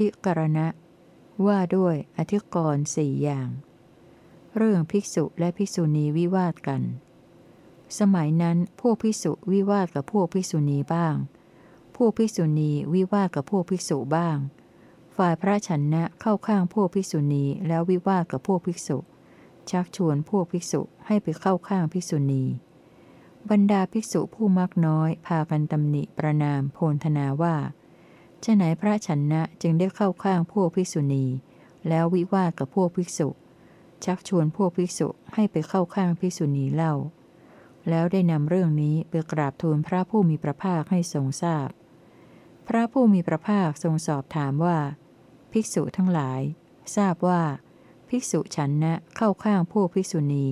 ธิกรณะ ว่าด้วยอธิกรณ์สี่อย่าง เรื่องภิกษุและภิกษุณีวิวาทกัน สมัยนั้นพวกภิกษุวิวาทกับพวกภิกษุณีบ้าง พวกภิกษุณีวิวาทกับพวกภิกษุบ้าง ฝ่ายพระชนะเข้าข้างพวกภิกษุณีแล้ววิวาทกับพวกภิกษุ ชักชวนพวกภิกษุให้ไปเข้าข้างภิกษุณีบรรดาภิกษุผู้มักน้อย พากันตำหนิประนามโพนธนาว่า จะไหนพระชนะจึงได้เข้าข้างพวกภิกษุณี แล้ววิวาทกับพวกภิกษุ ชักชวนพวกภิกษุให้ไปเข้าข้างภิกษุณีเล่า แล้วได้นำเรื่องนี้ไปกราบทูลพระผู้มีพระภาคให้ทรงทราบพพระผู้มีพระภาคทรงสอบถามว่า ภิกษุทั้งหลาย ทราบว่า ภิกษุฉันนะเข้าข้างพวกภิกษุณี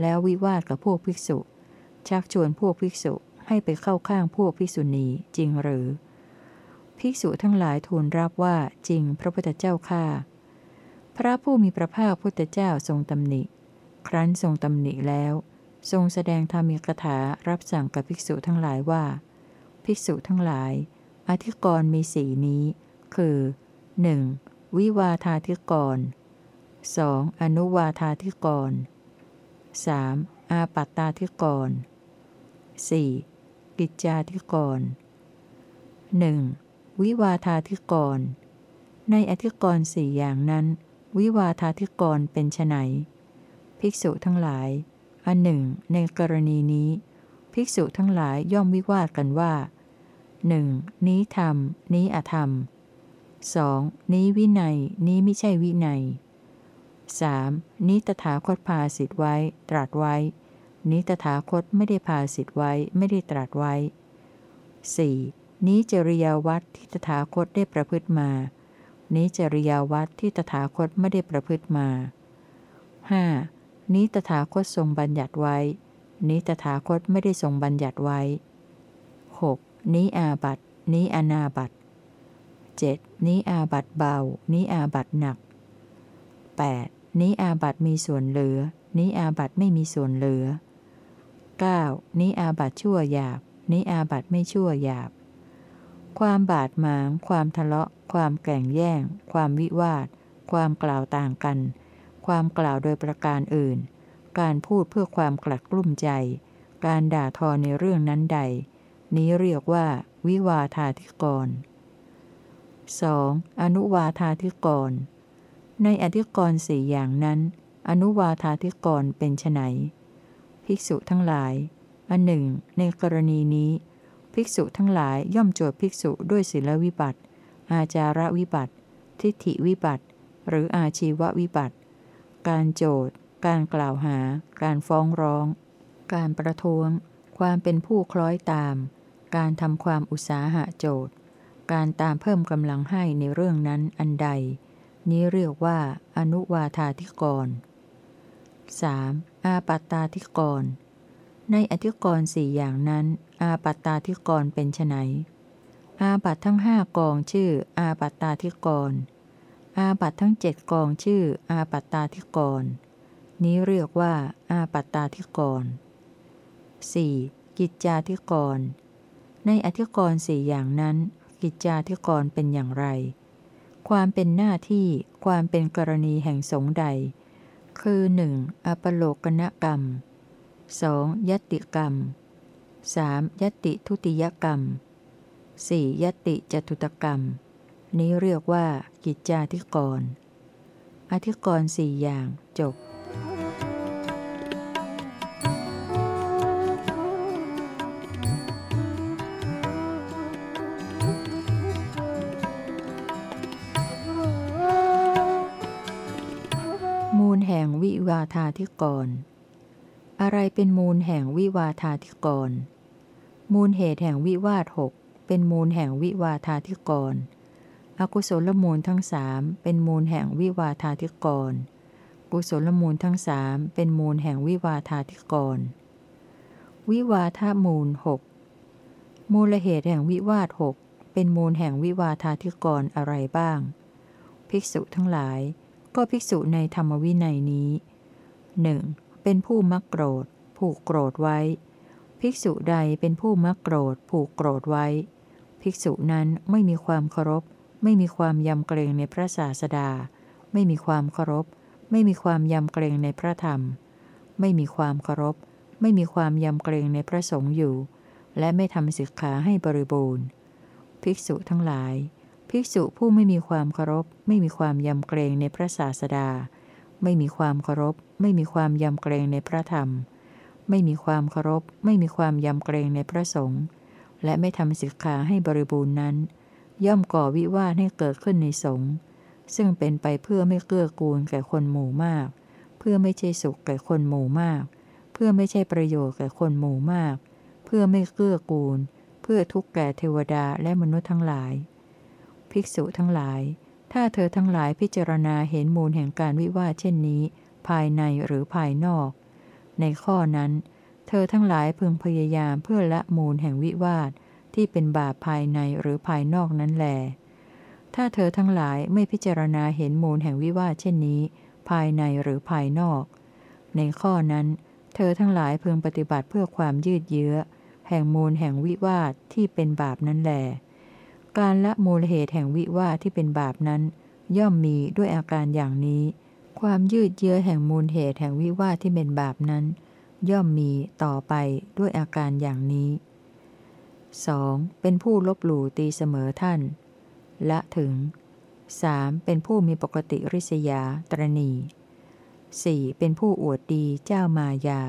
แล้ววิวาทกับพวกภิกษุ ชักชวนพวกภิกษุให้ไปเข้าข้างพวกภิกษุณีจริงหรือ ภิกษุทั้งหลายทูลรับว่าจริงพระพุทธเจ้าข้าพระผู้มีพระภาคพุทธเจ้าทรงตำหนิ ครั้นทรงตำหนิแล้ว ทรงแสดงธรรมีกถารับสั่งกับภิกษุทั้งหลายว่า ภิกษุทั้งหลาย อธิกรณ์มีสีนี้ คือ 1. วิวาธาธิกร 2. อนุวาธาธิกร 3. อาปัตตาธิกร 4. กิจจาธิกร 1. วิวาธาธิกร ในอธิกรณ์สี่อย่างนั้น วิวาธาธิกรเป็นไนภิกษุทั้งหลาย อันหนึ่ง ในกรณีนี้ ภิกษุทั้งหลายย่อมวิวาทกันว่าหนึ่งนี้ธรรม นี้อธรรมสองนี้วินัย นี้ไม่ใช่วินัยสามนี้ตถาคตพาสิทธไว้ ตรัสไว้ นี้ตถาคตไม่ได้พาสิทธไว้ ไม่ได้ตรัสไว้สี่ นี้จริยาวัดที่ตถาคตได้ประพฤติมา นี้จริยาวัดที่ตถาคตไม่ได้ประพฤติมา 5. นี้ตถาคตทรงบัญญัติไว้ นี้ตถาคตไม่ได้ทรงบัญญัติไว้ 6. นี้อาบัตนี้อนาบัต 7. นี้อาบัตเบา นี้อาบัตหนัก 8. นี้อาบัตมีส่วนเหลือ นี้อาบัตไม่มีส่วนเหลือ 9. นี้อาบัตชั่วหยาบ นี้อาบัตไม่ชั่วหยาบ ความบาดหมาง ความทะเลาะ ความแก่งแย่ง ความวิวาท ความกล่าวต่างกัน ความกล่าวโดยประการอื่น การพูดเพื่อความกลัดกลุ้มใจ การด่าทอในเรื่องนั้นใด นี้เรียกว่า วิวาทาธิกร 2. อนุวาทาธิกร ในอธิกรณ์สี่อย่างนั้น อนุวาทาธิกรเป็นไนภิกษุทั้งหลาย อันหนึ่ง ในกรณีนี้ ภิกษุทั้งหลายย่อมโจทย์ภิกษุด้วยศีลวิบัติ อาจาระวิบัติ ทิฏฐิวิบัติ หรืออาชีววิบัติ การโจทย์การกล่าวหา การฟ้องร้อง การประท้วง ความเป็นผู้คล้อยตาม การทำความอุตสาหะโจทย์ การตามเพิ่มกำลังให้ในเรื่องนั้นอันใด นี้เรียกว่า อนุวาธาธิกร 3. อาปัตตาธิกร ในอธิกรณ์สี่อย่างนั้น อาปัตตาธิกรณ์เป็นไนอาบัตทั้งห้ากองชื่อ อาปัตตาธิกร อาบัตทั้งเจ็ดกองชื่อ อาปัตตาธิกร นี้เรียกว่า อาปัตตาธิกร 4. กิจจาธิกร ในอธิกรณ์สี่อย่างนั้น กิจจาธิกรเป็นอย่างไร ความเป็นหน้าที่ ความเป็นกรณีแห่งสงใด คือ 1. อปโลกนกรรม 2. ยติกรรม 3. ยติทุติยกรรม 4. ยติจตุตกรรม นี้เรียกว่า กิจจาธิกร อธิกรสี่อย่างจบมูลแห่งวิวาธาธิกร อะไรเป็นมูลแห่งวิวาทาธิกร มูลเหตุแห่งวิวาทหกเป็นมูลแห่งวิวาทาธิกร อกุศลมูลทั้งสามเป็นมูลแห่งวิวาทาธิกร กุศลมูลทั้งสามเป็นมูลแห่งวิวาทาธิกร วิวาทามูลหกมูลเหตุแห่งวิวาทหกเป็นมูลแห่งวิวาทาธิกรอะไรบ้าง ภิกษุทั้งหลาย ก็ภิกษุในธรรมวินัยนี้หนึ่ง เป็นผู้มักโกรธ ผูกโกรธไว้ ภิกษุใดเป็นผู้มักโกรธ ผูกโกรธไว้ ภิกษุนั้นไม่มีความเคารพ ไม่มีความยำเกรงในพระศาสดา ไม่มีความเคารพ ไม่มีความยำเกรงในพระธรรม ไม่มีความเคารพ ไม่มีความยำเกรงในพระสงฆ์อยู่ และไม่ทำสิกขาให้บริบูรณ์ ภิกษุทั้งหลาย ภิกษุผู้ไม่มีความเคารพ ไม่มีความยำเกรงในพระศาสดา ไม่มีความเคารพ ไม่มีความยำเกรงในพระธรรม ไม่มีความเคารพ ไม่มีความยำเกรงในพระสงฆ์และไม่ทำสิกขาให้บริบูรณ์นั้น ย่อมก่อวิวาทให้เกิดขึ้นในสงฆ์ซึ่งเป็นไปเพื่อไม่เกื้อกูลแก่คนหมู่มาก เพื่อไม่ใช่สุขแก่คนหมู่มาก เพื่อไม่ใช่ประโยชน์แก่คนหมู่มาก เพื่อไม่เกื้อกูล เพื่อทุกข์แก่เทวดาและมนุษย์ทั้งหลาย ภิกษุทั้งหลาย ถ้าเธอทั้งหลายพิจารณาเห็นมูลแห่งการวิวาทเช่นนี้ ภายในหรือภายนอก ในข้อนั้น เธอทั้งหลายพึงพยายามเพื่อละมูลแห่งวิวาทที่เป็นบาปภายในหรือภายนอกนั้นแล ถ้าเธอทั้งหลายไม่พิจารณาเห็นมูลแห่งวิวาทเช่นนี้ ภายในหรือภายนอก ในข้อนั้น เธอทั้งหลายพึงปฏิบัติเพื่อความยืดเยื้อ แห่งมูลแห่งวิวาทที่เป็นบาปนั้นแล การละมูลเหตุแห่งวิวาที่เป็นบาปนั้น ย่อมมีด้วยอาการอย่างนี้ ความยืดเยื้อแห่งมูลเหตุแห่งวิวาที่เป็นบาปนั้น ย่อมมีต่อไปด้วยอาการอย่างนี้ 2. เป็นผู้ลบหลู่ตีเสมอท่าน ละถึง 3. เป็นผู้มีปกติริษยาตรณี 4. เป็นผู้อวดดีเจ้ามายา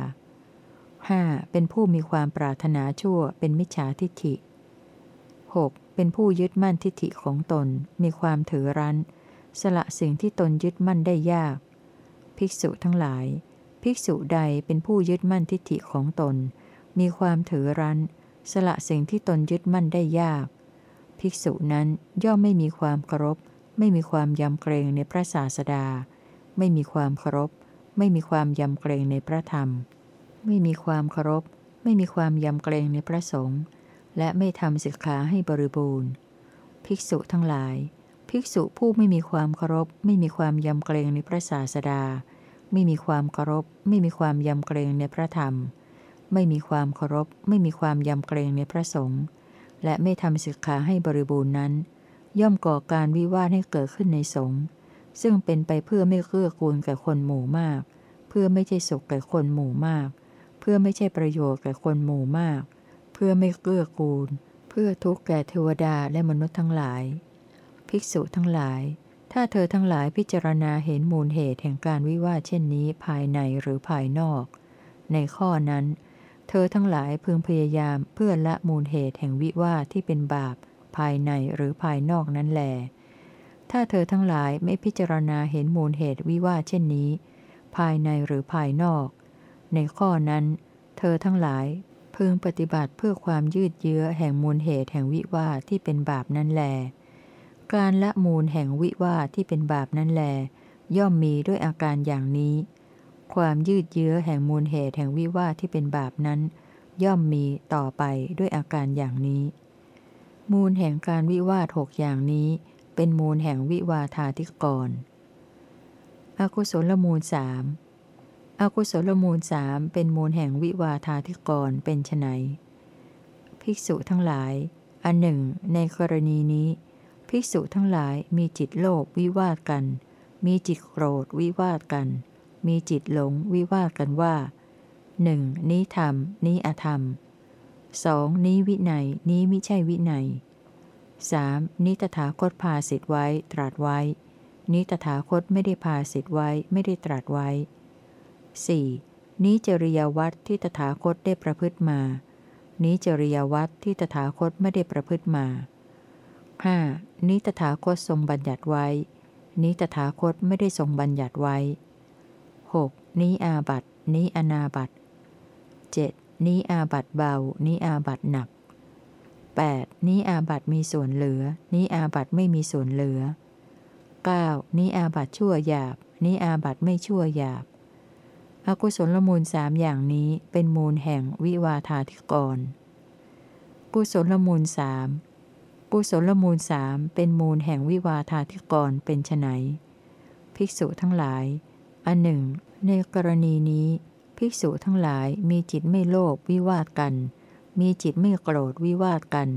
5. เป็นผู้มีความปรารถนาชั่วเป็นมิจฉาทิฏฐิ 6. เป็นผู้ยึดมั่นทิฏฐิของตน มีความถือรั้น สละสิ่งที่ตนยึดมั่นได้ยาก ภิกษุทั้งหลาย ภิกษุใดเป็นผู้ยึดมั่นทิฏฐิของตน มีความถือรั้น สละสิ่งที่ตนยึดมั่นได้ยาก ภิกษุนั้นย่อมไม่มีความเคารพ ไม่มีความยำเกรงในพระศาสดา ไม่มีความเคารพ ไม่มีความยำเกรงในพระธรรม ไม่มีความเคารพ ไม่มีความยำเกรงในพระสงฆ์ และไม่ทำสิกขาให้บริบูรณ์ ภิกษุทั้งหลาย ภิกษุผู้ไม่มีความเคารพ ไม่มีความยำเกรงในพระศาสดา ไม่มีความเคารพ ไม่มีความยำเกรงในพระธรรม ไม่มีความเคารพ ไม่มีความยำเกรงในพระสงฆ์และไม่ทำสิกขาให้บริบูรณ์นั้น ย่อมก่อการวิวาทให้เกิดขึ้นในสงฆ์ซึ่งเป็นไปเพื่อไม่เกื้อกูลแก่คนหมู่มาก เพื่อไม่ใช่สุขแก่คนหมู่มาก เพื่อไม่ใช่ประโยชน์แก่คนหมู่มาก เพื่อไม่เกื้อกูล เพื่อทุกข์แก่เทวดาและมนุษย์ทั้งหลาย ภิกษุทั้งหลาย ถ้าเธอทั้งหลายพิจารณาเห็นมูลเหตุแห่งการวิวาเช่นนี้ภายในหรือภายนอก ในข้อนั้น เธอทั้งหลายพึงพยายามเพื่อละมูลเหตุแห่งวิวาที่เป็นบาป ภายในหรือภายนอกนั้นแลถ้าเธอทั้งหลายไม่พิจารณาเห็นมูลเหตุวิวาเช่นนี้ ภายในหรือภายนอก ในข้อนั้น เธอทั้งหลาย พึงปฏิบัติเพื่อความยืดเยื้อแห่งมูลเหตุแห่งวิวาที่เป็นบาปนั้นแล การละมูลแห่งวิวาที่เป็นบาปนั้นแล ย่อมมีด้วยอาการอย่างนี้ ความยืดเยื้อแห่งมูลเหตุแห่งวิวาทที่เป็นบาปนั้น ย่อมมีต่อไปด้วยอาการอย่างนี้ มูลแห่งการวิวาทหกอย่างนี้ เป็นมูลแห่งวิวาทาธิกรอกุศลมูลสาม อกุศลมูลสามเป็นมูลแห่งวิวาทาธิกรเป็นไฉนภิกษุทั้งหลาย อันหนึ่ง ในกรณีนี้ ภิกษุทั้งหลายมีจิตโลภวิวาทกัน มีจิตโกรธวิวาทกัน มีจิตหลงวิวาทกันว่าหนึ่งนี้ธรรม นี้อธรรมสองนี้วินัย นี้มิใช่วินัยสามนี้ตถาคตพาสิทธไว้ตรัสไว้ นี้ตถาคตไม่ได้พาสิทธไว้ไม่ได้ตรัสไว้ 4. นี้จริยวัตรที่ตถาคตได้ประพฤติมา นี้จริยวัตรที่ตถาคตไม่ได้ประพฤติมา 5. นี้ตถาคตทรงบัญญัติไว้ นี้ตถาคตไม่ได้ทรงบัญญัติไว้ 6. นี้อาบัตนี้อนาบัต 7. นี้อาบัตเบา นี้อาบัตหนัก 8. นี้อาบัตมีส่วนเหลือ นี้อาบัตไม่มีส่วนเหลือ 9. นี้อาบัตชั่วหยาบ นี้อาบัตไม่ชั่วหยาบ อกุศลมูลสามอย่างนี้เป็นมูลแห่งวิวาทาธิกร กุศลมูลสามกุศลมูลสามเป็นมูลแห่งวิวาทาธิกรเป็นไฉนภิกษุทั้งหลาย อันหนึ่ง ในกรณีนี้ ภิกษุทั้งหลายมีจิตไม่โลภวิวาทกัน มีจิตไม่โกรธวิวาทกัน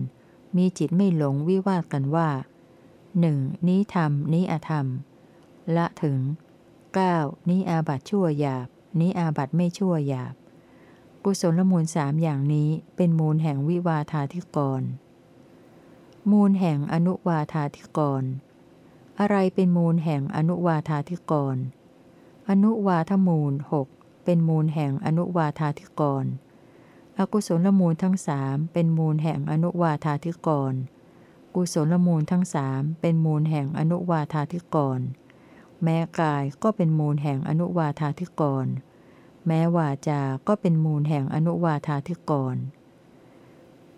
มีจิตไม่หลงวิวาทกันว่าหนึ่งนี้ธรรมนี้อธรรม ละถึง 9. นี้อาบัตชั่วหยาบ นี้อาบัตไม่ชั่วหยาบ กุศลมูลสามอย่างนี้เป็นมูลแห่งวิวาธาธิกร มูลแห่งอนุวาธาธิกร อะไรเป็นมูลแห่งอนุวาธาธิกร อนุวาทมูลหกเป็นมูลแห่งอนุวาธาธิกร อกุศลมูลทั้งสามเป็นมูลแห่งอนุวาธาธิกร กุศลมูลทั้งสามเป็นมูลแห่งอนุวาธาธิกรแม้กายก็เป็นมูลแห่งอนุวาธาธิกร แม้วาจาก็เป็นมูลแห่งอนุวาธาธิกร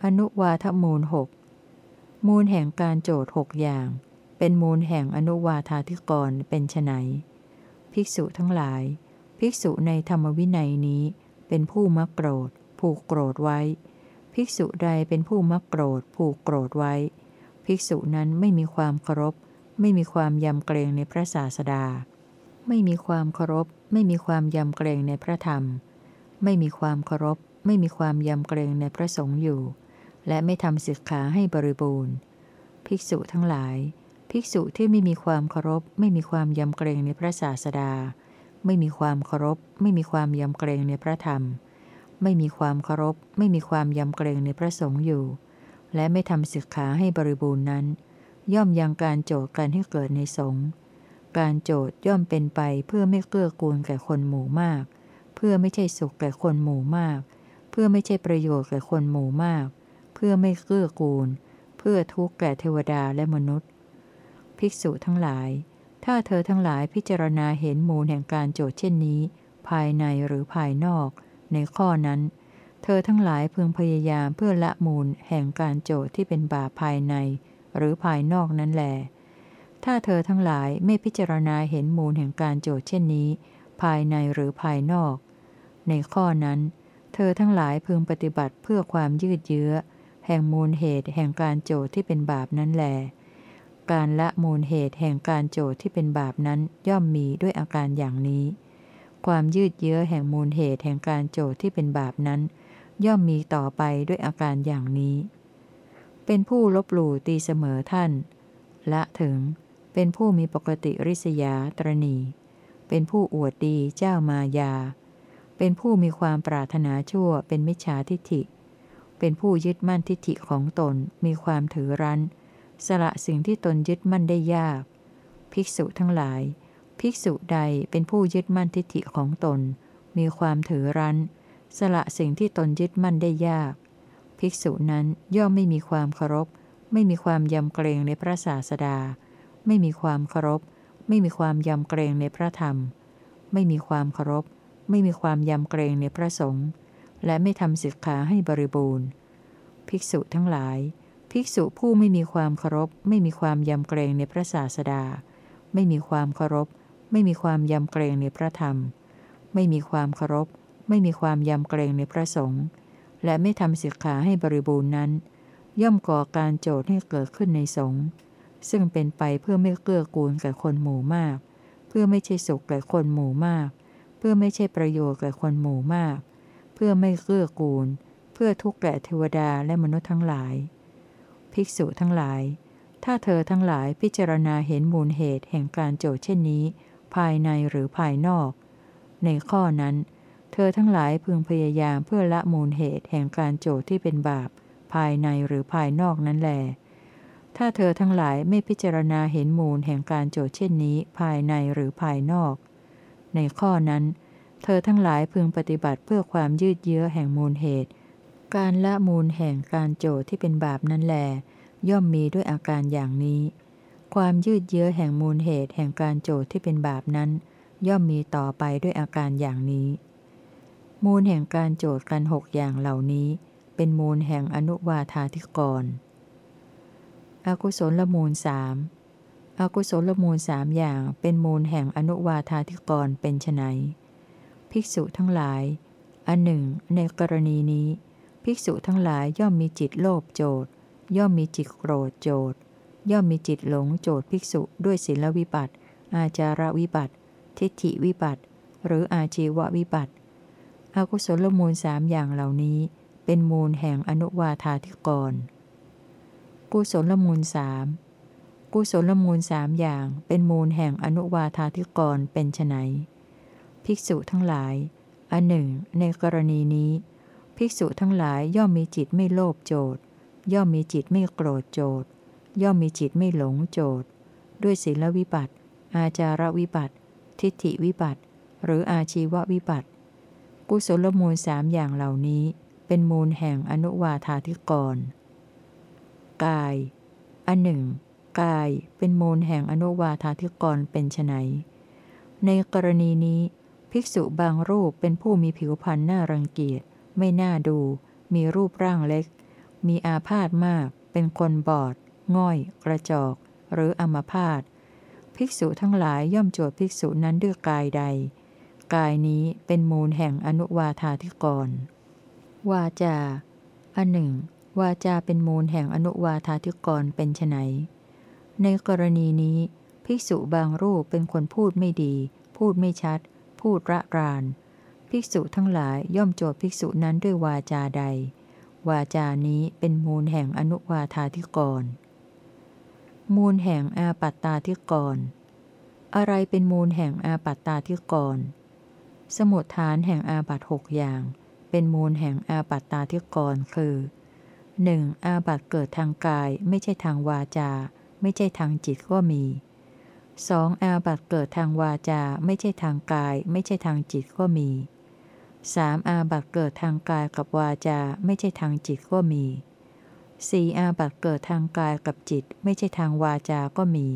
อนุวาทมูลหกมูลแห่งการโจทย์หกอย่าง เป็นมูลแห่งอนุวาธาธิกรเป็นไนภิกษุทั้งหลาย ภิกษุในธรรมวินัยนี้ เป็นผู้มักโกรธ ผูกโกรธไว้ ภิกษุใดเป็นผู้มักโกรธ ผูกโกรธไว้ ภิกษุนั้นไม่มีความเคารพ ไม่มีความยำเกรงในพระศาสดา ไม่มีความเคารพ ไม่มีความยำเกรงในพระธรรม ไม่มีความเคารพ ไม่มีความยำเกรงในพระสงฆ์อยู่ และไม่ทำศิกขาให้บริบูรณ์ ภิกษุทั้งหลาย ภิกษุที่ไม่มีความเคารพ ไม่มีความยำเกรงในพระศาสดา ไม่มีความเคารพ ไม่มีความยำเกรงในพระธรรม ไม่มีความเคารพ ไม่มีความยำเกรงในพระสงฆ์อยู่ และไม่ทำศึกขาให้บริบูรณ์นั้น ย่อมยังการโจทย์กันให้เกิดในสงฆ์ การโจทย่อมเป็นไปเพื่อไม่เกื้อกูลแก่คนหมู่มาก เพื่อไม่ใช่สุขแก่คนหมู่มาก เพื่อไม่ใช่ประโยชน์แก่คนหมู่มาก เพื่อไม่เกื้อกูล เพื่อทุกข์แก่เทวดาและมนุษย์ ภิกษุทั้งหลาย ถ้าเธอทั้งหลายพิจารณาเห็นมูลแห่งการโจทย์เช่นนี้ ภายในหรือภายนอก ในข้อนั้น เธอทั้งหลายพึงพยายามเพื่อละมูลแห่งการโจทย์ที่เป็นบาปภายใน หรือภายนอกนั้นแหละ ถ้าเธอทั้งหลายไม่พิจารณาเห็นมูลแห่งการโจทย์เช่นนี้ ภายในหรือภายนอก ในข้อนั้น เธอทั้งหลายพึงปฏิบัติเพื่อความยืดเยื้อ แห่งมูลเหตุแห่งการโจทย์ที่เป็นบาปนั้นแหลการละมูลเหตุแห่งการโจทย์ที่เป็นบาปนั้นย่อมมีด้วยอาการอย่างนี้ ความยืดเยื้อแห่งมูลเหตุแห่งการโจทย์ที่เป็นบาปนั้น ย่อมมีต่อไปด้วยอาการอย่างนี้ เป็นผู้ลบหลู่ตีเสมอท่าน ละถึง เป็นผู้มีปกติริษยาตรณี เป็นผู้อวดดีเจ้ามายา เป็นผู้มีความปรารถนาชั่วเป็นมิจฉาทิฐิ เป็นผู้ยึดมั่นทิฐิของตนมีความถือรั้น สละสิ่งที่ตนยึดมั่นได้ยาก ภิกษุทั้งหลาย ภิกษุใดเป็นผู้ยึดมั่นทิฐิของตน มีความถือรั้น สละสิ่งที่ตนยึดมั่นได้ยาก ภิกษุนั้นย่อมไม่มีความเคารพ ไม่มีความยำเกรงในพระศาสดา ไม่มีความเคารพ ไม่มีความยำเกรงในพระธรรม ไม่มีความเคารพ ไม่มีความยำเกรงในพระสงฆ์ และไม่ทำศิกขาให้บริบูรณ์ ภิกษุทั้งหลาย ภิกษุผู้ไม่มีความเคารพ ไม่มีความยำเกรงในพระศาสดา ไม่มีความเคารพ ไม่มีความยำเกรงในพระธรรม ไม่มีความเคารพ ไม่มีความยำเกรงในพระสงฆ์ และไม่ทำศิกขาให้บริบูรณ์นั้น ย่อมก่อการโจทย์ให้เกิดขึ้นในสงฆ์ ซึ่งเป็นไปเพื่อไม่เกื้อกูลแก่คนหมู่มาก เพื่อไม่ใช่สุขแก่คนหมู่มาก เพื่อไม่ใช่ประโยชน์แก่คนหมู่มาก เพื่อไม่เกื้อกูล เพื่อทุกข์แก่เทวดาและมนุษย์ทั้งหลาย ภิกษุทั้งหลาย ถ้าเธอทั้งหลายพิจารณาเห็นมูลเหตุแห่งการโจทย์เช่นนี้ ภายในหรือภายนอก ในข้อนั้น เธอทั้งหลายพึงพยายามเพื่อละมูลเหตุแห่งการโจทย์ที่เป็นบาป ภายในหรือภายนอกนั้นแหละ ถ้าเธอทั้งหลายไม่พิจารณาเห็นมูลแห่งการโจทย์เช่นนี้ภายในหรือภายนอก ในข้อนั้น เธอทั้งหลายพึงปฏิบัติเพื่อความยืดเยื้อแห่งมูลเหตุ การละมูลแห่งการโจทย์ที่เป็นบาปนั้นแล ย่อมมีด้วยอาการอย่างนี้ ความยืดเยื้อแห่งมูลเหตุแห่งการโจทย์ที่เป็นบาปนั้น ย่อมมีต่อไปด้วยอาการอย่างนี้ มูลแห่งการโจทย์กันหกอย่างเหล่านี้ เป็นมูลแห่งอนุวาธาธิกร อกุศลละมูลสามอากุศลละมูลสามอย่างเป็นมูลแห่งอนุวาธาธิกรเป็นไนภิกษุทั้งหลาย อันหนึ่ง ในกรณีนี้ ภิกษุทั้งหลายย่อมมีจิตโลภโจดย่อมมีจิตโกรธโจดย่อมมีจิตหลงโจดภิกษุด้วยศีลวิบัติ อาจารวิบัติ ทิฏฐิวิบัติ หรืออาชีววิบัติอากุศลมูลสามอย่างเหล่านี้ เป็นมูลแห่งอนุวาธาธิกร กุศลมูลสามกุศลมูลสามอย่างเป็นมูลแห่งอนุวาธาธิกรเป็นไนภิกษุทั้งหลายอันหนึ่ง ในกรณีนี้ ภิกษุทั้งหลายย่อมมีจิตไม่โลภโจทย่อมมีจิตไม่โกรธโจทย่อมมีจิตไม่หลงโจทด้วยศีลวิบัติ อาจารวิบัติ ทิฏฐิวิบัติ หรืออาชีววิบัติ กุศลมูลสามอย่างเหล่านี้ เป็นมูลแห่งอนุวาธาธิกร กาย อันหนึ่ง กายเป็นมูลแห่งอนุวาธาธิกรเป็นไนในกรณีนี้ภิกษุบางรูปเป็นผู้มีผิวพรรณน่ารังเกียจ ไม่น่าดู มีรูปร่างเล็ก มีอาพาธมาก เป็นคนบอด ง่อย กระจอก หรืออัมพาตภิกษุทั้งหลายย่อมโจทย์ภิกษุนั้นด้วยกายใด กายนี้เป็นมูลแห่งอนุวาธาธิกร วาจา อันหนึ่ง วาจาเป็นมูลแห่งอนุวาธาธิกรเป็นไนในกรณีนี้ ภิกษุบางรูปเป็นคนพูดไม่ดี พูดไม่ชัด พูดระราน ภิกษุทั้งหลายย่อมโจทย์ภิกษุนั้นด้วยวาจาใด วาจานี้เป็นมูลแห่งอนุวาธาธิกร มูลแห่งอาปัตตาธิกร อะไรเป็นมูลแห่งอาปัตตาธิกร สมุดฐานแห่งอาบัตหกอย่าง เป็นมูลแห่งอาบัตตาธิกรคือ 1. อาบัตเกิดทางกายไม่ใช่ทางวาจา ไม่ใช่ทางจิตก็มี 2. องอาบัตเกิดทางวาจา ไม่ใช่ทางกาย ไม่ใช่ทางจิตก็มี 3. อาบัตเกิดทางกายกับวาจา ไม่ใช่ทางจิตก็มี 4. อาบัตเกิดทางกายกับจิต ไม่ใช่ทางวาจาก็มี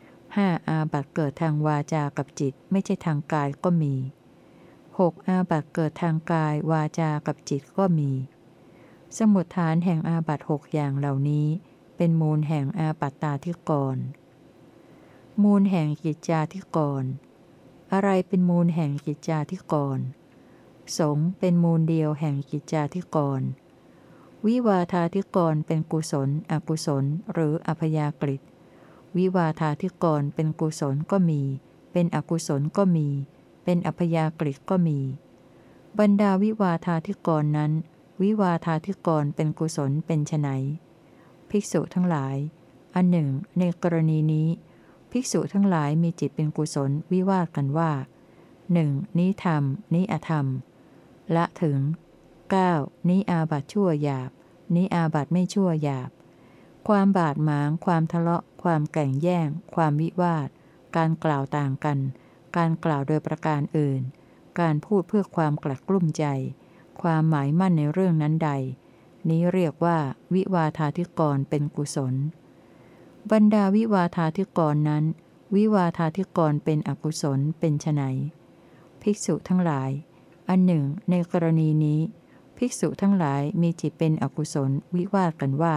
5. อาบัตเกิดทางวาจากับจิต ไม่ใช่ทางกายก็มี 6. อาบัตเกิดทางกายวาจากับจิตก็มี สมุฏฐานแห่งอาบัตหกอย่างเหล่านี้ เป็นมูลแห่งอาปัตตาธิกร มูลแห่งกิจจาธิกร อะไรเป็นมูลแห่งกิจจาธิกร สงเป็นมูลเดียวแห่งกิจจาธิกร วิวาธาธิกรเป็นกุศล อกุศล หรืออพยากฤิวิวาธาธิกรเป็นกุศลก็มี เป็นอกุศลก็มี เป็นอัพยากฤิก็มี บรรดาวิวาธาธิกรนั้น วิวาธาธิกรเป็นกุศลเป็นไนภิกษุทั้งหลาย อันหนึ่ง ในกรณีนี้ ภิกษุทั้งหลายมีจิตเป็นกุศลวิวาทกันว่าหนึ่งนี้ธรรม นี้อธรรม ละถึง 9. นี้อาบัตชั่วหยาบ นี้อาบัตไม่ชั่วหยาบ ความบาดหมาง ความทะเลาะ ความแก่งแย่ง ความวิวาท การกล่าวต่างกัน การกล่าวโดยประการอื่น การพูดเพื่อความกลัดกลุ้มใจ ความหมายมั่นในเรื่องนั้นใด นี้เรียกว่า วิวาธาธิกรเป็นกุศล บรรดาวิวาธาธิกรนั้น วิวาธาธิกรเป็นอกุศลเป็นไนภิกษุทั้งหลาย อันหนึ่ง ในกรณีนี้ ภิกษุทั้งหลายมีจิตเป็นอกุศลวิวาทกันว่า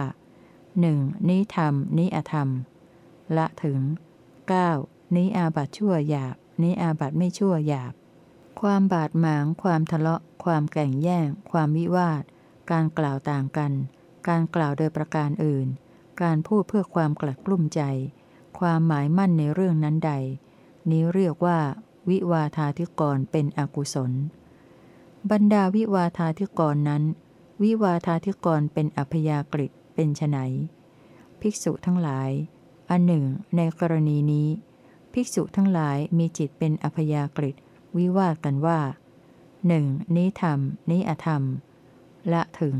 หนึ่งนี้ธรรม นี้อธรรม ละถึง 9. นี้อาบัตชั่วหยาบ นี้อาบัตไม่ชั่วหยาบ ความบาดหมางความทะเลาะ ความแก่งแย่ง ความวิวาท การกล่าวต่างกัน การกล่าวโดยประการอื่น การพูดเพื่อความกลัดกลุ้มใจ ความหมายมั่นในเรื่องนั้นใด นี้เรียกว่า วิวาทาธิกรเป็นอกุศล บรรดาวิวาทาธิกรนั้น วิวาทาธิกรเป็นอัพยากฤิเป็นไนภิกษุทั้งหลาย อันหนึ่ง ในกรณีนี้ ภิกษุทั้งหลายมีจิตเป็นอพยากฤิวิวาทกันว่า หนึ่งนี้ธรรม นี้อธรรม ละถึง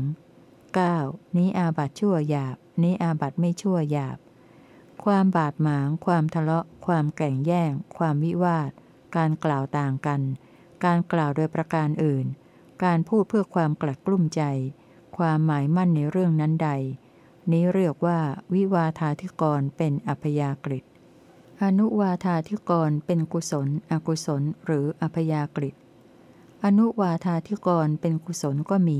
9. นี้อาบัตชั่วหยาบ นี้อาบัตไม่ชั่วหยาบ ความบาดหมาง ความทะเลาะ ความแก่งแย่ง ความวิวาท การกล่าวต่างกัน การกล่าวโดยประการอื่น การพูดเพื่อความกลัดกลุ้มใจ ความหมายมั่นในเรื่องนั้นใด นี้เรียกว่าวิวาทาธิกรเป็นอัพยากฤิอนุวาธาธิกรเป็นกุศล อกุศล หรืออัพยากฤิ อนุวาธาธิกรเป็นกุศลก็มี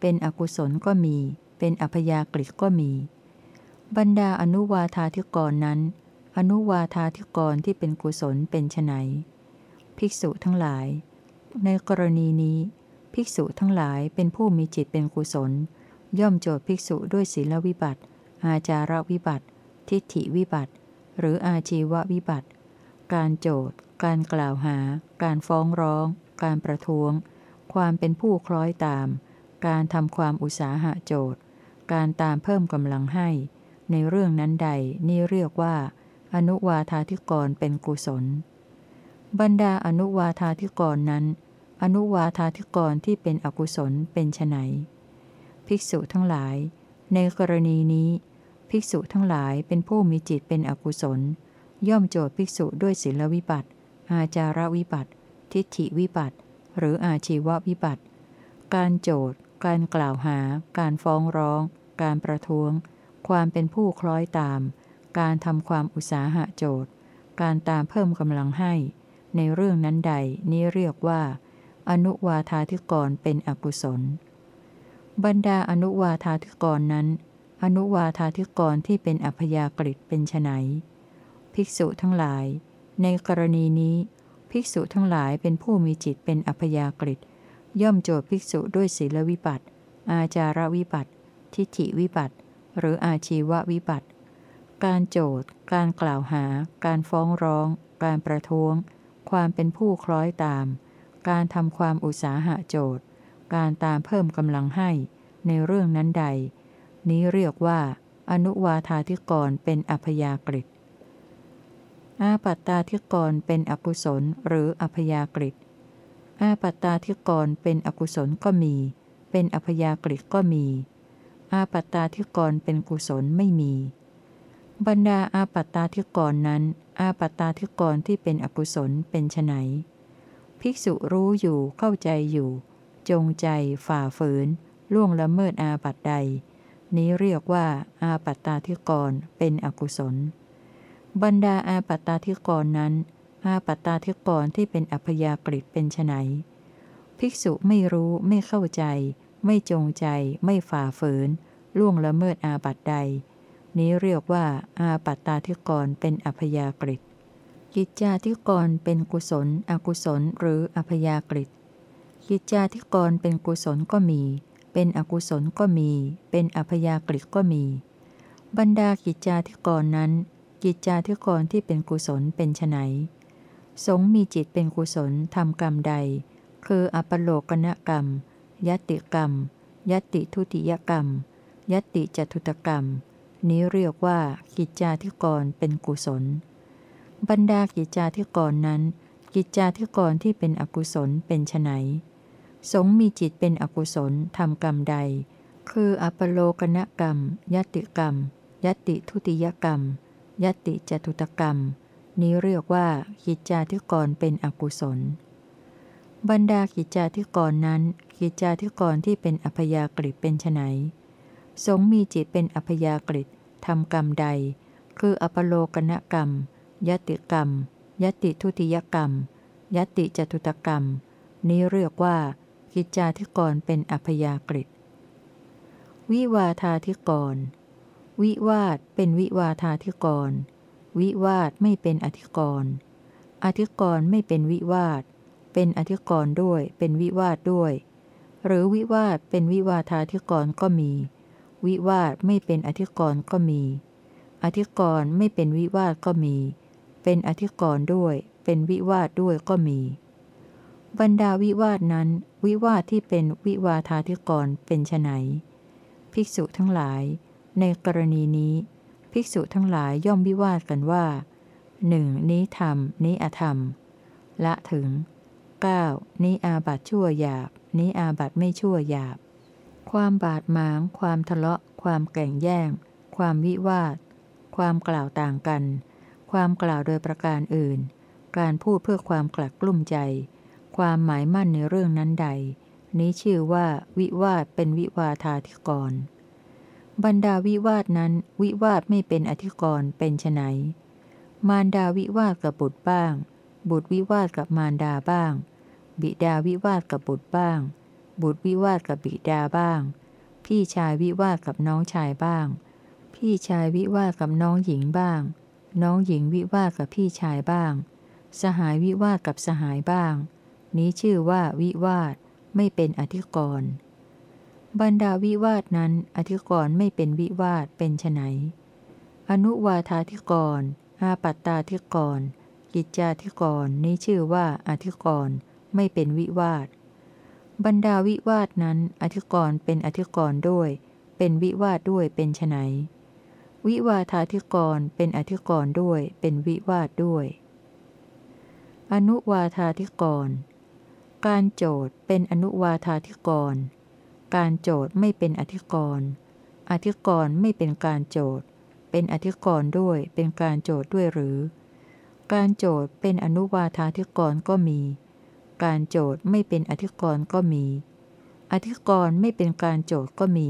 เป็นอกุศลก็มี เป็นอัพยากฤิก็มี บรรดาอนุวาธาธิกรนั้น อนุวาธาธิกรที่เป็นกุศลเป็นไนภิกษุทั้งหลาย ในกรณีนี้ ภิกษุทั้งหลายเป็นผู้มีจิตเป็นกุศล ย่อมโจทย์ภิกษุด้วยศีลวิบัติ อาจารวิบัติ ทิฏฐิวิบัติ หรืออาชีววิบัติ การโจทย์ การกล่าวหา การฟ้องร้อง การประท้วง ความเป็นผู้คล้อยตาม การทำความอุตสาหะโจทย์ การตามเพิ่มกำลังให้ ในเรื่องนั้นใดนี้เรียกว่า อนุวาธาธิกรเป็นกุศล บรรดาอนุวาธาธิกรนั้น อนุวาธาธิกรที่เป็นอกุศลเป็นไนภิกษุทั้งหลาย ในกรณีนี้ ภิกษุทั้งหลายเป็นผู้มีจิตเป็นอกุศล ย่อมโจทย์ภิกษุด้วยศีลวิบัติ อาจารวิบัติ ทิฏฐิวิบัติ หรืออาชีววิบัติ การโจทย์ การกล่าวหา การฟ้องร้อง การประท้วง ความเป็นผู้คล้อยตาม การทำความอุตสาหะโจทย์ การตามเพิ่มกำลังให้ ในเรื่องนั้นใดนี้เรียกว่า อนุวาธาธิกรเป็นอกุศล บรรดาอนุวาธาธิกรนั้น อนุวาธาธิกรที่เป็นอัพยากฤิเป็นไนภิกษุทั้งหลาย ในกรณีนี้ ภิกษุทั้งหลายเป็นผู้มีจิตเป็นอัพยากฤิย่อมโจทย์ภิกษุด้วยศีลวิปัตอาจารวิปัตทิฏฐิวิปัตหรืออาชีววิปัตการโจทย์ การกล่าวหา การฟ้องร้อง การประท้วง ความเป็นผู้คล้อยตาม การทำความอุตสาหะโจทย์ การตามเพิ่มกำลังให้ ในเรื่องนั้นใด นี้เรียกว่า อนุวาธาธิกรเป็นอัพยากฤิต อาปัตตาธิกรเป็นอกุศลหรืออัพยากฤิอาปัตตาธิกรเป็นอกุศลก็มี เป็นอัพยากฤิก็มี อาปัตตาธิกรเป็นกุศลไม่มี บรรดาอาปัตตาธิกรนั้น อาปัตตาธิกรที่เป็นอกุศลเป็นไนภิกษุรู้อยู่เข้าใจอยู่ จงใจฝ่าฝืน ล่วงละเมิดอาบัตใด นี้เรียกว่าอาปัตตาธิกรเป็นอกุศล บรรดาอาปัตตาธิกรนั้น อาปัตตาธิกรที่เป็นอัพยากฤิเป็นไนภิกษุไม่รู้ไม่เข้าใจ ไม่จงใจ ไม่ฝ่าฝืน ล่วงละเมิดอาบัตใด นี้เรียกว่า อาปัตตาธิกรเป็นอัพยากฤิกิจจาธิกรเป็นกุศล อกุศล หรืออัพยากฤิกิจจาธิกรเป็นกุศลก็มี เป็นอกุศลก็มี เป็นอัพยากฤิก็มี บรรดากิจจาธิกรนั้น กิจจาธิกรที่เป็นกุศลเป็นไนสงมีจิตเป็นกุศลทำกรรมใด คืออัปโลกนกรรม ยติกรรม ยติทุติยกรรม ยติจตุตกรรม นี้เรียกว่ากิจจาธิกรเป็นกุศล บรรดากิจจาธิกรนั้น กิจจาธิกรที่เป็นอกุศลเป็นไนสงมีจิตเป็นอกุศลทำกรรมใด คืออัปโลกนกรรม ยติกรรม ยติทุติยกรรม ยติจตุตกรรม นี้เรียกว่ากิจจาธิกรเป็นอกุศล บรรดากิจจาธิกรนั้น กิจจาธิกรที่เป็นอัพยากฤิเป็นไนสงมีจิตเป็นอัพยากฤิทำกรรมใด คืออปโลกนกรรม ยติกรรม ยติทุติยกรรม ยติจตุตกรรม นี้เรียกว่า กิจจาธิกรเป็นอัพยากฤิวิวาธาธิกร วิวาทเป็นวิวาธาธิกร วิวาทไม่เป็นอธิกร อธิกรไม่เป็นวิวาท เป็นอธิกรด้วย เป็นวิวาทด้วย หรือวิวาทเป็นวิวาธาธิกรก็มี วิวาทไม่เป็นอธิกรก็มี อธิกรไม่เป็นวิวาทก็มี เป็นอธิกรด้วย เป็นวิวาทด้วยก็มี บรรดาวิวาสนั้น วิวาทที่เป็นวิวาทาธิกรเป็นไนภิกษุทั้งหลาย ในกรณีนี้ ภิกษุทั้งหลายย่อมวิวาทกันว่าหนึ่งนี้ธรรม นี้อธรรม ละถึง 9. นี้อาบัตชั่วหยาบ นี้อาบัตไม่ชั่วหยาบ ความบาดหมาง ความทะเลาะ ความแก่งแย่ง ความวิวาท ความกล่าวต่างกัน ความกล่าวโดยประการอื่น การพูดเพื่อความกลักกลุ้มใจ ความหมายมั่นในเรื่องนั้นใด นี้ชื่อว่าวิวาทเป็นวิวาทาธิกร บรรดาวิวาทนั้นวิวาทไม่เป็นอธิกรณ์เป็นไนมารดาวิวาทกับบุตรบ้าง บุตรวิวาทกับมารดาบ้าง บิดาวิวาทกับบุตรบ้าง บุตรวิวาทกับบิดาบ้าง พี่ชายวิวาทกับน้องชายบ้าง พี่ชายวิวาทกับน้องหญิงบ้าง น้องหญิงวิวาทกับพี่ชายบ้าง สหายวิวาทกับสหายบ้าง นี้ชื่อว่าวิวาทไม่เป็นอธิกรณ์ บรรดาวิวาทนั้นอธิกรณ์ไม่เป็นวิวาทเป็นไนอนุวาธาธิกรอาปัตตาธิกร กิจจาธิกรนี้ชื่อว่าอธิกรณ์ไม่เป็นวิวาท บรรดาวิวาทนั้นอธิกรณ์เป็นอธิกรณ์ด้วย เป็นวิวาทด้วยเป็นไนวิวาทาธิกรเป็นอธิกรณ์ด้วย เป็นวิวาทด้วย อนุวาทาธิกร การโจทย์เป็นอนุวาทาธิกร การโจทย์ไม่เป็นอธิกรณ์ อธิกรณ์ไม่เป็นการโจทย์ เป็นอธิกรณ์ด้วย เป็นการโจทย์ด้วยหรือ การโจทย์เป็นอนุวาทาธิกรณ์ก็มี การโจทย์ไม่เป็นอธิกรณ์ก็มี อธิกรณ์ไม่เป็นการโจทย์ก็มี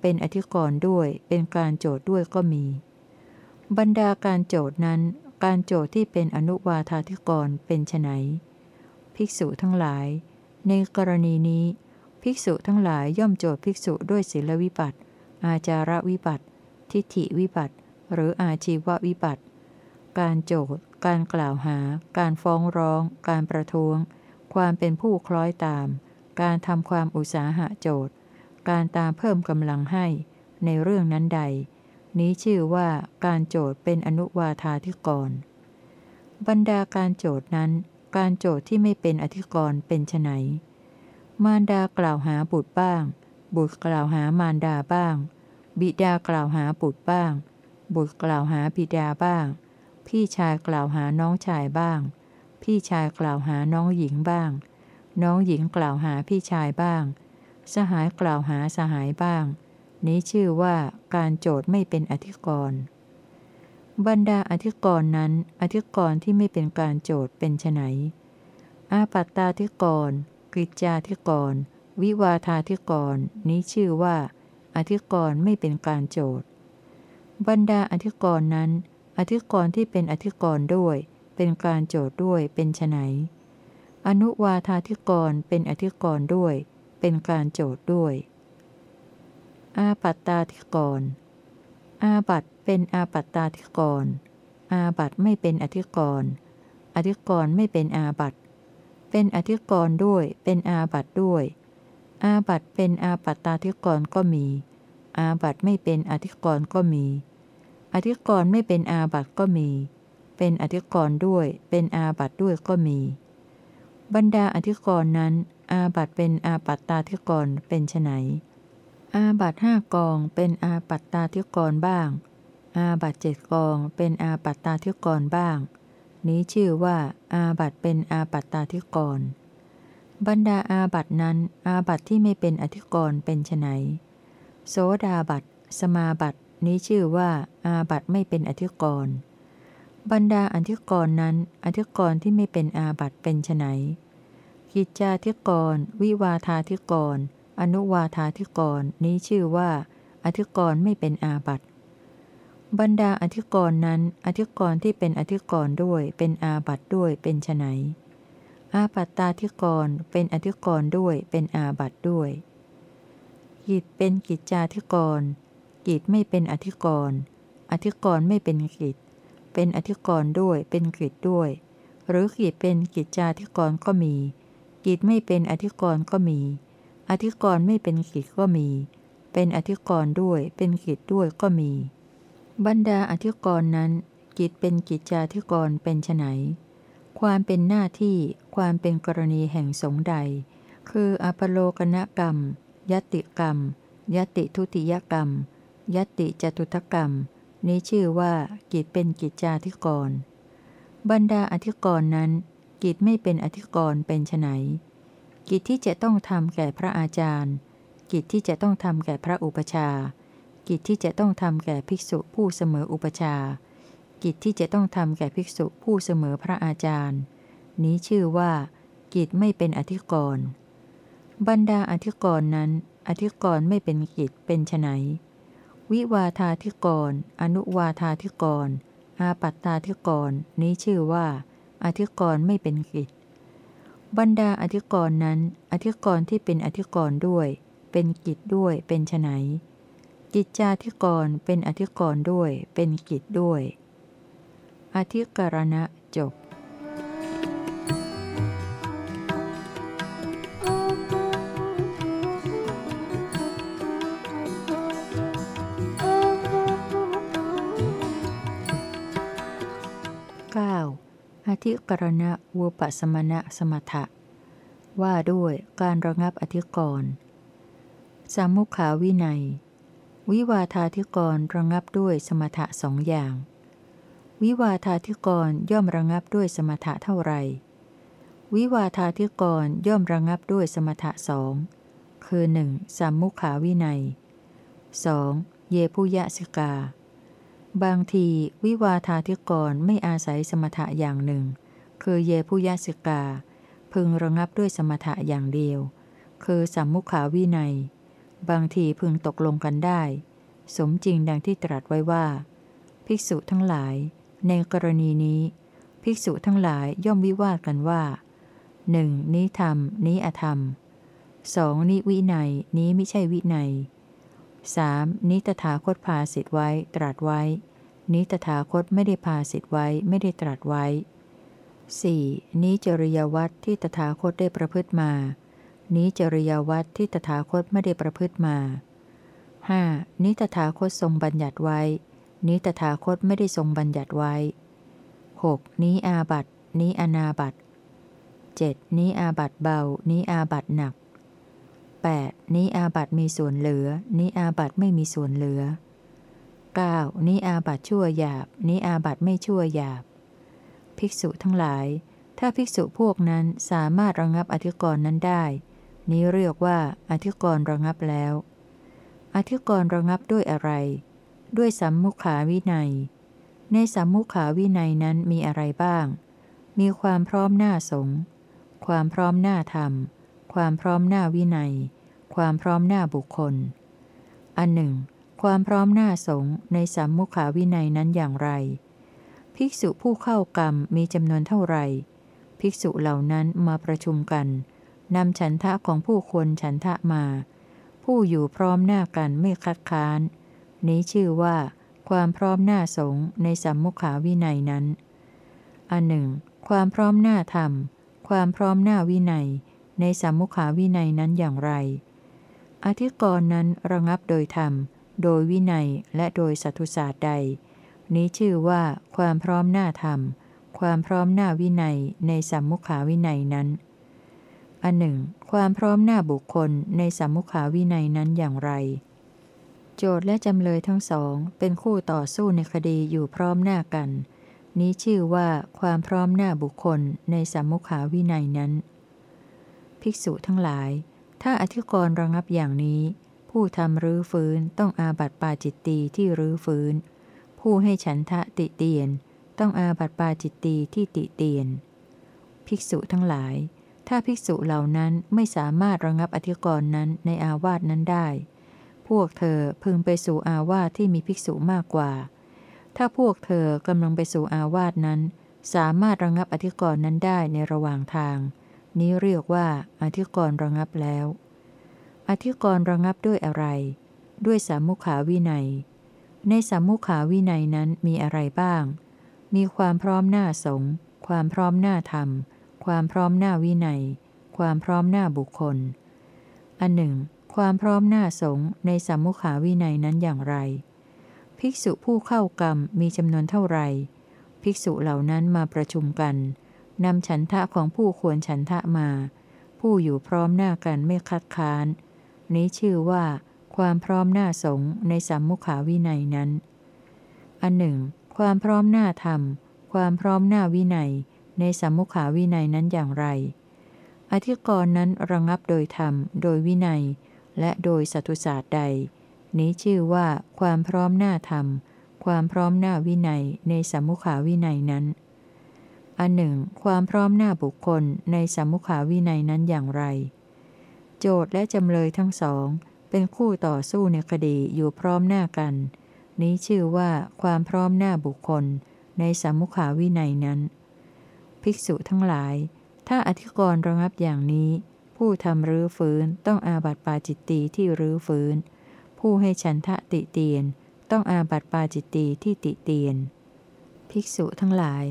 เป็นอธิกรณ์ด้วย เป็นการโจทย์ด้วยก็มี บรรดาการโจทย์นั้น การโจทย์ที่เป็นอนุวาธาธิกรณ์เป็นไนภิกษุทั้งหลาย ในกรณีนี้ ภิกษุทั้งหลายย่อมโจทย์ภิกษุด้วยศีลวิปัตอาจาระวิปัตทิฏฐิวิปัตหรืออาชีววิปัตการโจทย์การกล่าวหา การฟ้องร้อง การประท้วง ความเป็นผู้คล้อยตาม การทำความอุตสาหะโจทย์ การตามเพิ่มกำลังให้ ในเรื่องนั้นใด นี้ชื่อว่าการโจทย์เป็นอนุวาธาธิกร บรรดาการโจทย์นั้น การโจทย์ที่ไม่เป็นอธิกรณ์เป็นไน มารดากล่าวหาบุตรบ้าง บุตรกล่าวหามารดาบ้าง บิดากล่าวหาบุตรบ้าง บุตรกล่าวหาบิดาบ้าง พี่ชายกล่าวหาน้องชายบ้าง พี่ชายกล่าวหาน้องหญิงบ้าง น้องหญิงกล่าวหาพี่ชายบ้าง สหายกล่าวหาสหายบ้าง นี้ชื่อว่าการโจทย์ไม่เป็นอธิกรณ์บรรดาอธิกรณ์นั้น อธิกรณ์ที่ไม่เป็นการโจทย์เป็นไนอาปัตตาธิกรณ์ กิจจาธิกร วิวาธาธิกร นี้ชื่อว่า อธิกรไม่เป็นการโจทย์ บรรดาอธิกรนั้น อธิกรที่เป็นอธิกรด้วย เป็นการโจทย์ด้วยเป็นไนอนุวาธาธิกรเป็นอธิกรด้วย เป็นการโจทย์ด้วย อาปัตตาธิกร อาบัตเป็นอาปัตตาธิกร อาบัตไม่เป็นอธิกร อธิกรไม่เป็นอาบัต เป็นอธิกรณ์ด้วย เป็นอาบัตด้วย อาบัตเป็นอาปัตตาธิกรณ์ก็มี อาบัตไม่เป็นอธิกรณ์ก็มี อธิกรณ์ไม่เป็นอาบัตก็มี เป็นอธิกรณ์ด้วย เป็นอาบัตด้วยก็มี บรรดาอธิกรณ์นั้น อาบัตเป็นอาปัตตาธิกรณ์เป็นไนอาบัตห้ากองเป็นอาปัตตาธิกรณ์บ้าง อาบัตเจ็ดกองเป็นอาปัตตาธิกรณ์บ้าง นี้ชื่อว่า อาบัตเป็นอาปัตตาธิกรณ์ บรรดาอาบัตนั้น อาบัตที่ไม่เป็นอธิกรณ์เป็นไฉนโสดาบัติ สมาบัติ นี้ชื่อว่า อาบัตไม่เป็นอธิกรณ์ บรรดาอธิกรณ์นั้น อธิกรณ์ที่ไม่เป็นอาบัตเป็นไฉนกิจจาธิกรณ์ วิวาทาธิกรณ์ อนุวาทาธิกรณ์ นี้ชื่อว่า อธิกรไม่เป็นอาบัติ บรรดาอธิกรณ์นั้น อธิกรณ์ที่เป็นอธิกรณ์ด้วย เป็นอาบัตด้วย เป็นไนอาปัตตาธิกรณ์เป็นอธิกรณ์ด้วย เป็นอาบัตด้วย กิจเป็นกิจจาธิกรณ์กิจไม่เป็นอธิกรณ์อธิกรณ์ไม่เป็นกิจ เป็นอธิกรณ์ด้วย เป็นกิจด้วย หรือกิจเป็นกิจจาธิกรณ์ก็มี กิจไม่เป็นอธิกรณ์ก็มี อธิกรณ์ไม่เป็นกิจก็มี เป็นอธิกรณ์ด้วย เป็นกิจด้วยก็มี บรรดาอธิกรณ์นั้น กิจเป็นกิจจาธิกรณ์เป็นไนความเป็นหน้าที่ความเป็นกรณีแห่งสงใด คืออปโลกนกรรม ยติกรรม ยติทุติยกรรม ยติจตุทกรรม นี้ชื่อว่ากิจเป็นกิจจาธิกรณ์บรรดาอธิกรณ์นั้น กิจไม่เป็นอธิกรณ์เป็นไนกิจที่จะต้องทำแก่พระอาจารย์ กิจที่จะต้องทำแก่พระอุปชา กิจที่จะต้องทำแก่ภิกษุผู้เสมออุปชา กิจที่จะต้องทำแก่ภิกษุผู้เสมอพระอาจารย์ นี้ชื่อว่า กิจไม่เป็นอธิกรณ์บรรดาอธิกรณ์นั้น อธิกรณ์ไม่เป็นกิจเป็นไนวิวาธาธิกร อนุวาธาธิกร อาปัตตาธิกร นี้ชื่อว่า อธิกรณ์ไม่เป็นกิจ บรรดาอธิกรณ์นั้น อธิกรณ์ที่เป็นอธิกรณ์ด้วย เป็นกิจด้วย เป็นไน กิจจาธิกรเป็นอธิกรณ์ด้วย เป็นกิจด้วย อธิกรณะจบเก้าอธิกรณะวูปสมณะสมถะ ว่าด้วยการระงับอธิกรณ์สามุขาวินัย วิวาทาธิกรระงับด้วยสมถะสองอย่าง วิวาทาธิกรย่อมระงับด้วยสมถะเท่าไร วิวาทาธิกรย่อมระงับด้วยสมถะสอง คือ 1. สัมมุขาวินัย 2. เยพุยสิกา บางทีวิวาทาธิกรไม่อาศัยสมถะอย่างหนึ่ง คือเยพุยสิกา พึงระงับด้วยสมถะอย่างเดียว คือสัมมุขาวินัย บางทีพึงตกลงกันได้ สมจริงดังที่ตรัสไว้ว่า ภิกษุทั้งหลาย ในกรณีนี้ ภิกษุทั้งหลายย่อมวิวาทกันว่าหนึ่งนี้ธรรม นี้อธรรมสองนี้วินัย นี้ไม่ใช่วินัยสามนิตถาคตพาสิทธไว้ตรัสไว้ นิตถาคตไม่ได้พาสิทธไว้ไม่ได้ตรัสไว้ 4. นี้จริยวัตรที่ตถาคตได้ประพฤติมา นี้จริยวัตรที่ตถาคตไม่ได้ประพฤติมา 5. นี้ตถาคตทรงบัญญัติไว้ นี้ตถาคตไม่ได้ทรงบัญญัติไว้ 6. นี้อาบัตนี้อนาบัต 7. นี้อาบัตเบา นี้อาบัตหนัก 8. นี้อาบัตมีส่วนเหลือ นี้อาบัตไม่มีส่วนเหลือ 9. นี้อาบัตชั่วหยาบ นี้อาบัตไม่ชั่วหยาบ ภิกษุทั้งหลาย ถ้าภิกษุพวกนั้นสามารถระงับอธิกรณ์นั้นได้ นี้เรียกว่า อธิกรณ์ระงับแล้ว อธิกรณ์ระงับด้วยอะไร ด้วยสัมมุขาวินัย ในสัมมุขาวินัยนั้นมีอะไรบ้าง มีความพร้อมหน้าสงความพร้อมหน้าธรรม ความพร้อมหน้าวินัย ความพร้อมหน้าบุคคล อันหนึ่ง ความพร้อมหน้าสงในสัมมุขาวินัยนั้นอย่างไร ภิกษุผู้เข้ากรรมมีจำนวนเท่าไหร่ภิกษุเหล่านั้นมาประชุมกัน นำฉันทะของผู้ควรฉันทะมา ผู้อยู่พร้อมหน้ากันไม่คัดค้าน นี้ชื่อว่า ความพร้อมหน้าสงในสัมมุขาวินัยนั้น อันหนึ่ง ความพร้อมหน้าธรรม ความพร้อมหน้าวินัย ในสัมมุขาวินัยนั้นอย่างไร อธิกรณ์นั้นระงับโดยธรรม โดยวินัยและโดยสัตุศาสตร์ใด นี้ชื่อว่าความพร้อมหน้าธรรม ความพร้อมหน้าวินัยในสัมมุขาวินัยนั้น อันหนึ่ง ความพร้อมหน้าบุคคลในสัมมุขาวินัยนั้นอย่างไร โจทย์และจำเลยทั้งสองเป็นคู่ต่อสู้ในคดีอยู่พร้อมหน้ากัน นี้ชื่อว่าความพร้อมหน้าบุคคลในสัมมุขาวินัยนั้น ภิกษุทั้งหลาย ถ้าอธิกรณ์ระงับอย่างนี้ ผู้ทำรื้อฟื้นต้องอาบัติปาจิตตีที่รื้อฟื้น ผู้ให้ฉันทะติเตียน ต้องอาบัติปาจิตตีที่ติเตียน ภิกษุทั้งหลาย ถ้าภิกษุเหล่านั้นไม่สามารถระงับอธิกรณ์นั้นในอาวาสนั้นได้ พวกเธอพึงไปสู่อาวาสที่มีภิกษุมากกว่า ถ้าพวกเธอกำลังไปสู่อาวาสนั้น สามารถระงับอธิกรณ์นั้นได้ในระหว่างทาง นี้เรียกว่าอธิกรณ์ระงับแล้ว อธิกรณ์ระงับด้วยอะไร ด้วยสามุขาวินัย ในสามุขาวินัยนั้นมีอะไรบ้าง มีความพร้อมหน้าสงความพร้อมหน้าธรรม ความพร้อมหน้าวินัย ความพร้อมหน้าบุคคล อันหนึ่ง ความพร้อมหน้าสงฆ์ในสามมุขาวินัยนั้นอย่างไร ภิกษุผู้เข้ากรรมมีจำนวนเท่าไหร่ ภิกษุเหล่านั้นมาประชุมกันนำฉันทะของผู้ควรฉันทะมา ผู้อยู่พร้อมหน้ากันไม่คัดค้าน นี้ชื่อว่า ความพร้อมหน้าสงฆ์ในสัมมุขาวินัยนั้น อันหนึ่ง ความพร้อมหน้าธรรม ความพร้อมหน้าวินัย ในสัมมุขาวินัยนั้นอย่างไร อธิกรณ์นั้นระงับโดยธรรม โดยวินัย และโดยสัตุศาสตร์ใด นี้ชื่อว่าความพร้อมหน้าธรรม ความพร้อมหน้าวินัยในสัมมุขาวินัยนั้น อันหนึ่ง ความพร้อมหน้าบุคคลในสัมมุขาวินัยนั้นอย่างไร โจทย์และจำเลยทั้งสอง เป็นคู่ต่อสู้ในคดีอยู่พร้อมหน้ากัน นี้ชื่อว่าความพร้อมหน้าบุคคลในสัมมุขาวินัยนั้น ภิกษุทั้งหลาย ถ้าอธิกรณ์ระงับอย่างนี้ ผู้ทำรื้อฟื้นต้องอาบัติปาจิตตีที่รื้อฟื้น ผู้ให้ฉันทะติเตียน ต้องอาบัติปาจิตตีที่ติเตียน ภิกษุทั้งหลาย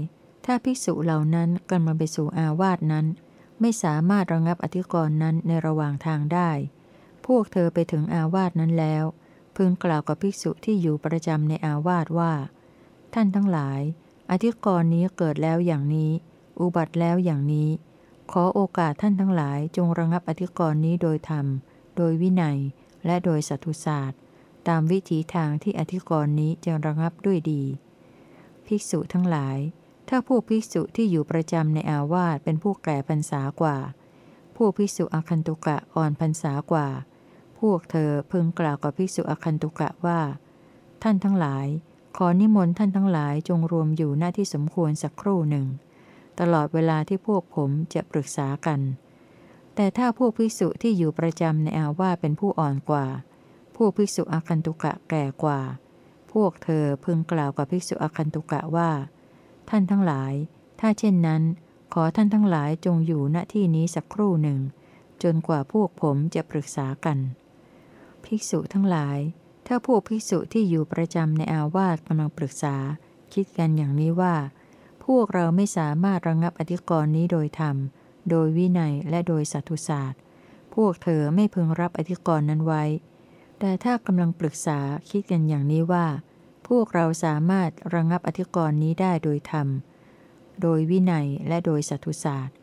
ถ้าภิกษุเหล่านั้นกำลังไปสู่อาวาสนั้น ไม่สามารถระงับอธิกรณ์นั้นในระหว่างทางได้ พวกเธอไปถึงอาวาสนั้นแล้ว พึงกล่าวกับภิกษุที่อยู่ประจำในอาวาสว่า ท่านทั้งหลายอธิกรณ์นี้เกิดแล้วอย่างนี้ อุบัติแล้วอย่างนี้ ขอโอกาสท่านทั้งหลายจงระงับอธิกรณ์นี้โดยธรรม โดยวินัย และโดยสัตุศาสตร์ ตามวิถีทางที่อธิกรณ์นี้จะระงับด้วยดี ภิกษุทั้งหลาย ถ้าผู้ภิกษุที่อยู่ประจำในอาวาสเป็นผู้แก่พรรษากว่า ผู้ภิกษุอคันตุกะอ่อนพรรษากว่า พวกเธอพึงกล่าวกับภิกษุอคันตุกะว่า ท่านทั้งหลายขอนิมนต์ท่านทั้งหลายจงรวมอยู่หน้าที่สมควรสักครู่หนึ่ง ตลอดเวลาที่พวกผมจะปรึกษากัน แต่ถ้าพวกภิกษุที่อยู่ประจำในอาวาสเป็นผู้อ่อนกว่าผู้ภิกษุอาคันตุกะแก่กว่า พวกเธอพึงกล่าวกับภิกษุอาคันตุกะว่า ท่านทั้งหลาย ถ้าเช่นนั้น ขอท่านทั้งหลายจงอยู่ณที่นี้สักครู่หนึ่ง จนกว่าพวกผมจะปรึกษากัน ภิกษุทั้งหลาย ถ้าพวกภิกษุที่อยู่ประจำในอาวาสกำลังปรึกษา คิดกันอย่างนี้ว่า วกเราไม่สามารถระงงับอธิกรณ์นี้โดยธรรม โดยวินัยและโดยสัตุศาสตร์ พวกเธอไม่พึงรับอธิกรณ์นั้นไว้ แต่ถ้ากำลังปรึกษาคิดกันอย่างนี้ว่า พวกเราสามารถระงงับอธิกรณ์นี้ได้โดยธรรม โดยวินัยและโดยสัตุศาสตร์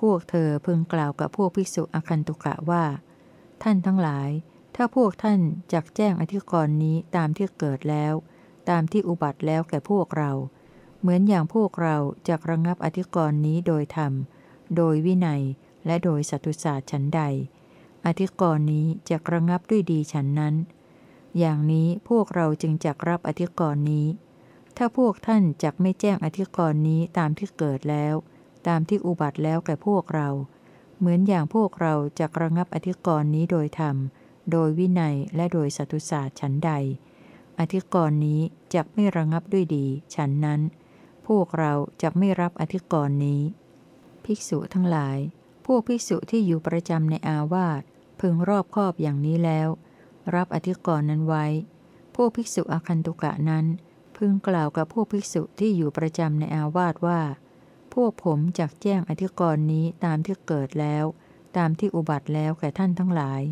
พวกเธอพึงกล่าวกับพวกภิกษุอคันตุกะว่า ท่านทั้งหลาย ถ้าพวกท่านจักแจ้งอธิกรณ์นี้ตามที่เกิดแล้ว ตามที่อุบัติแล้วแก่พวกเรา เหมือนอย่างพวกเราจะระงงับอธิกรณ์นี้โดยธรรม โดยวินัย และโดยสัตุศาสตร์ฉันใด อธิกรณ์นี้จะระงับด้วยดีฉันนั้น อย่างนี้พวกเราจึงจักรับอธิกรณ์นี้ ถ้าพวกท่านจักไม่แจ้งอธิกรณ์นี้ตามที่เกิดแล้ว ตามที่อุบัติแล้วแก่พวกเรา เหมือนอย่างพวกเราจะระงับอธิกรณ์นี้โดยธรรม โดยวินัยและโดยสัตุศาสตร์ฉันใด อธิกรณ์นี้จักไม่ระงับด้วยดีฉันนั้น พวกเราจะไม่รับอธิกรณ์นี้ ภิกษุทั้งหลาย พวกภิกษุที่อยู่ประจำในอาวาสพึงรอบคอบอย่างนี้แล้ว รับอธิกรณ์นั้นไว้ พวกภิกษุอาคันตุกะนั้น พึงกล่าวกับพวกภิกษุที่อยู่ประจำในอาวาสว่า พวกผมจักแจ้งอธิกรณ์นี้ตามที่เกิดแล้ว ตามที่อุบัติแล้วแก่ท่านทั้งหลาย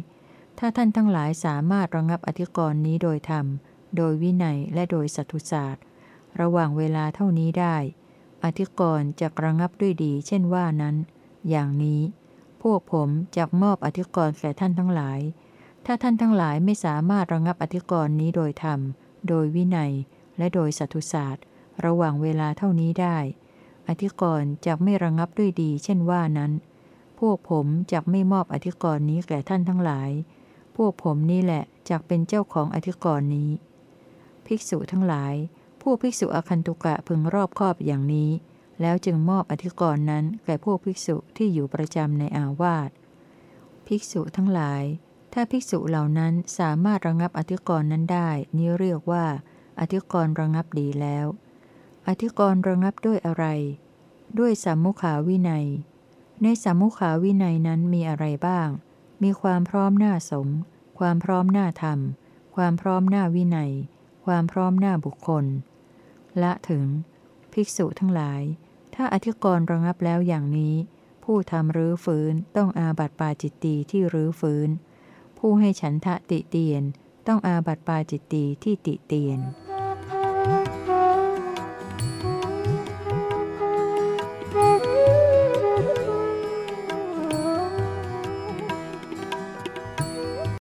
ถ้าท่านทั้งหลายสามารถระงับอธิกรณ์นี้โดยธรรม โดยวินัยและโดยสัตุศาสตร์ ระหว่างเวลาเท่านี้ได้ อธิกรณ์จะระงับด้วยดีเช่นว่านั้น อย่างนี้ พวกผมจะมอบอธิกรณ์แก่ท่านทั้งหลาย ถ้าท่านทั้งหลายไม่สามารถระงับอธิกรณ์นี้โดยธรรม โดยวินัย และโดยสัตุศาสตร์ ระหว่างเวลาเท่านี้ได้ อธิกรณ์จะไม่ระงับด้วยดี เช่นว่านั้น พวกผมจะไม่มอบอธิกรณ์นี้แก่ท่านทั้งหลาย พวกผมนี่แหละจะเป็นเจ้าของอธิกรณ์นี้ ภิกษุทั้งหลาย ผู้ภิกษุอคันตุกะพึงรอบคอบอย่างนี้ แล้วจึงมอบอธิกรณ์นั้นแก่พวกภิกษุที่อยู่ประจำในอาวาสภิกษุทั้งหลาย ถ้าภิกษุเหล่านั้นสามารถระงับอธิกรณ์นั้นได้ นี้เรียกว่า อธิกรณ์ระงับดีแล้ว อธิกรณ์ระงับด้วยอะไร ด้วยสามมุขาวินัย ในสามมุขาวินัยนั้นมีอะไรบ้าง มีความพร้อมหน้าสงความพร้อมหน้าธรรม ความพร้อมหน้าวินัย ความพร้อมหน้าบุคคล ละถึง ภิกษุทั้งหลาย ถ้าอธิกรณ์ระงับแล้วอย่างนี้ ผู้ทำรื้อฟื้นต้องอาบัติปาจิตตีที่รื้อฟื้น ผู้ให้ฉันทะติเตียน ต้องอาบัติปาจิตตีที่ติเตียน